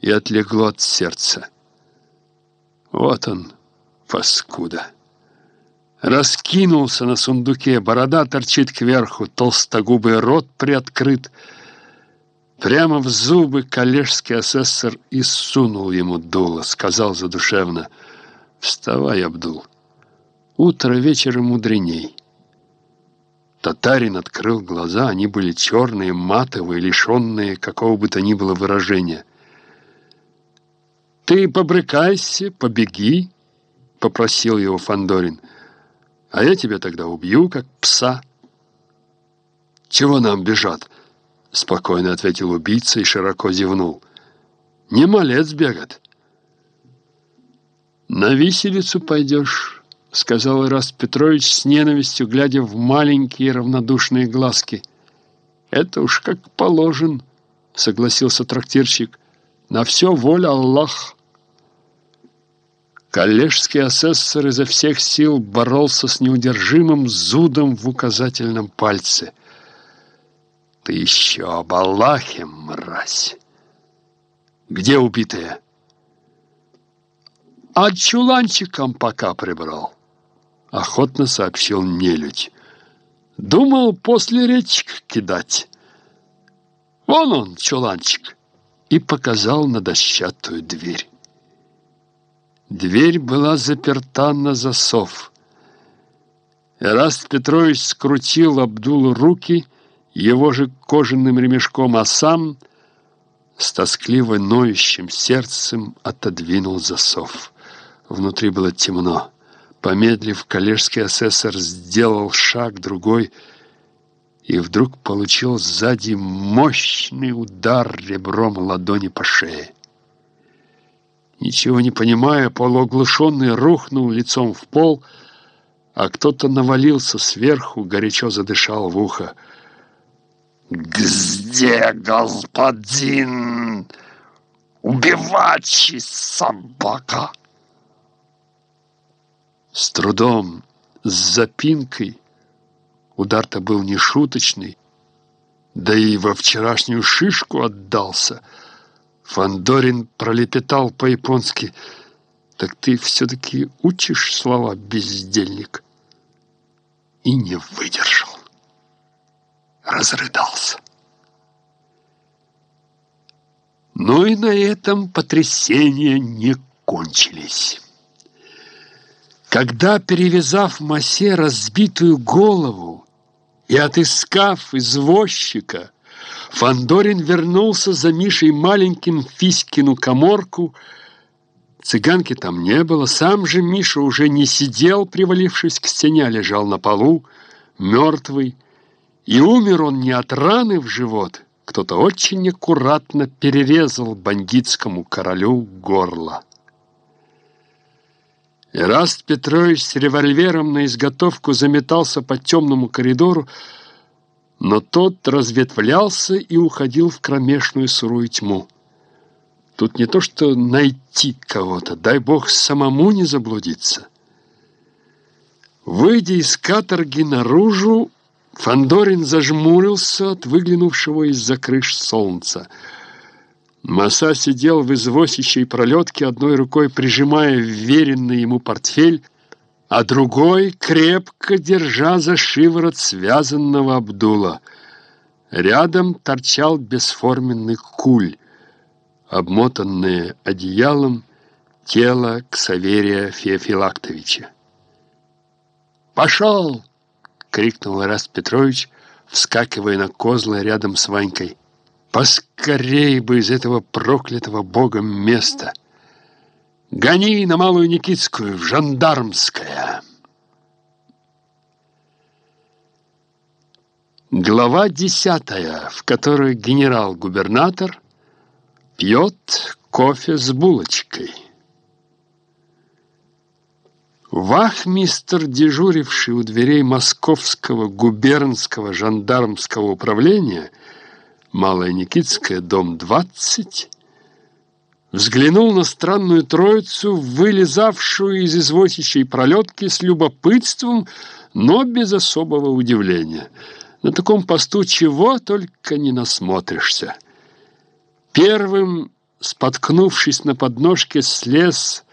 и отлегло от сердца. Вот он, паскуда. Раскинулся на сундуке, борода торчит кверху, толстогубый рот приоткрыт. Прямо в зубы коллежский асессор и сунул ему дуло, сказал задушевно, «Вставай, Абдул, утро вечера мудреней». Татарин открыл глаза, они были черные, матовые, лишенные какого бы то ни было выражения. «Ты побрыкайся, побеги», — попросил его Фандорин. «А я тебя тогда убью, как пса». «Чего нам бежат?» — спокойно ответил убийца и широко зевнул. «Не малец бегат». «На виселицу пойдешь», — сказал Ираст Петрович с ненавистью, глядя в маленькие равнодушные глазки. «Это уж как положен», — согласился трактирщик. «На все воля Аллах». Коллежский асессор изо всех сил боролся с неудержимым зудом в указательном пальце. «Ты еще об Аллахе, мразь! Где убитая?» «А чуланчиком пока прибрал», — охотно сообщил нелюдь. «Думал после речек кидать. Вон он, чуланчик!» и показал на дощатую дверь. Дверь была заперта на засов. Эраст Петрович скрутил Абдулу руки его же кожаным ремешком, а сам с тоскливо ноющим сердцем отодвинул засов. Внутри было темно. Помедлив, коллежский асессор сделал шаг другой и вдруг получил сзади мощный удар ребром ладони по шее. Ничего не понимая, полуоглушенный рухнул лицом в пол, а кто-то навалился сверху, горячо задышал в ухо. «Где господин? Убивачий собака!» С трудом, с запинкой, удар-то был нешуточный, да и во вчерашнюю шишку отдался — Фандорин пролепетал по-японски. «Так ты все-таки учишь слова, бездельник?» И не выдержал. Разрыдался. Но и на этом потрясения не кончились. Когда, перевязав Масе разбитую голову и отыскав извозчика, Фандорин вернулся за Мишей маленьким в Фиськину коморку. Цыганки там не было. Сам же Миша уже не сидел, привалившись к стене, а лежал на полу, мертвый. И умер он не от раны в живот. Кто-то очень аккуратно перерезал бандитскому королю горло. Ираст Петрович с револьвером на изготовку заметался по темному коридору, но тот разветвлялся и уходил в кромешную сырую тьму. Тут не то что найти кого-то, дай бог самому не заблудиться. Выйдя из каторги наружу, Фандорин зажмурился от выглянувшего из-за крыш солнца. Маса сидел в извозящей пролетке, одной рукой прижимая вверенный ему портфель, а другой крепко держа за шиворот связанного Абдула. Рядом торчал бесформенный куль, обмотанное одеялом тело Ксаверия Феофилактовича. «Пошел!» — крикнул Раст Петрович, вскакивая на козлы рядом с Ванькой. «Поскорей бы из этого проклятого богом места!» Гони на Малую Никитскую, в Жандармское. Глава десятая, в которой генерал-губернатор пьет кофе с булочкой. Вахмистр, дежуривший у дверей Московского губернского жандармского управления, Малая Никитская, дом 20, взглянул на странную троицу, вылезавшую из извозящей пролетки с любопытством, но без особого удивления. На таком посту чего только не насмотришься. Первым споткнувшись на подножке, слез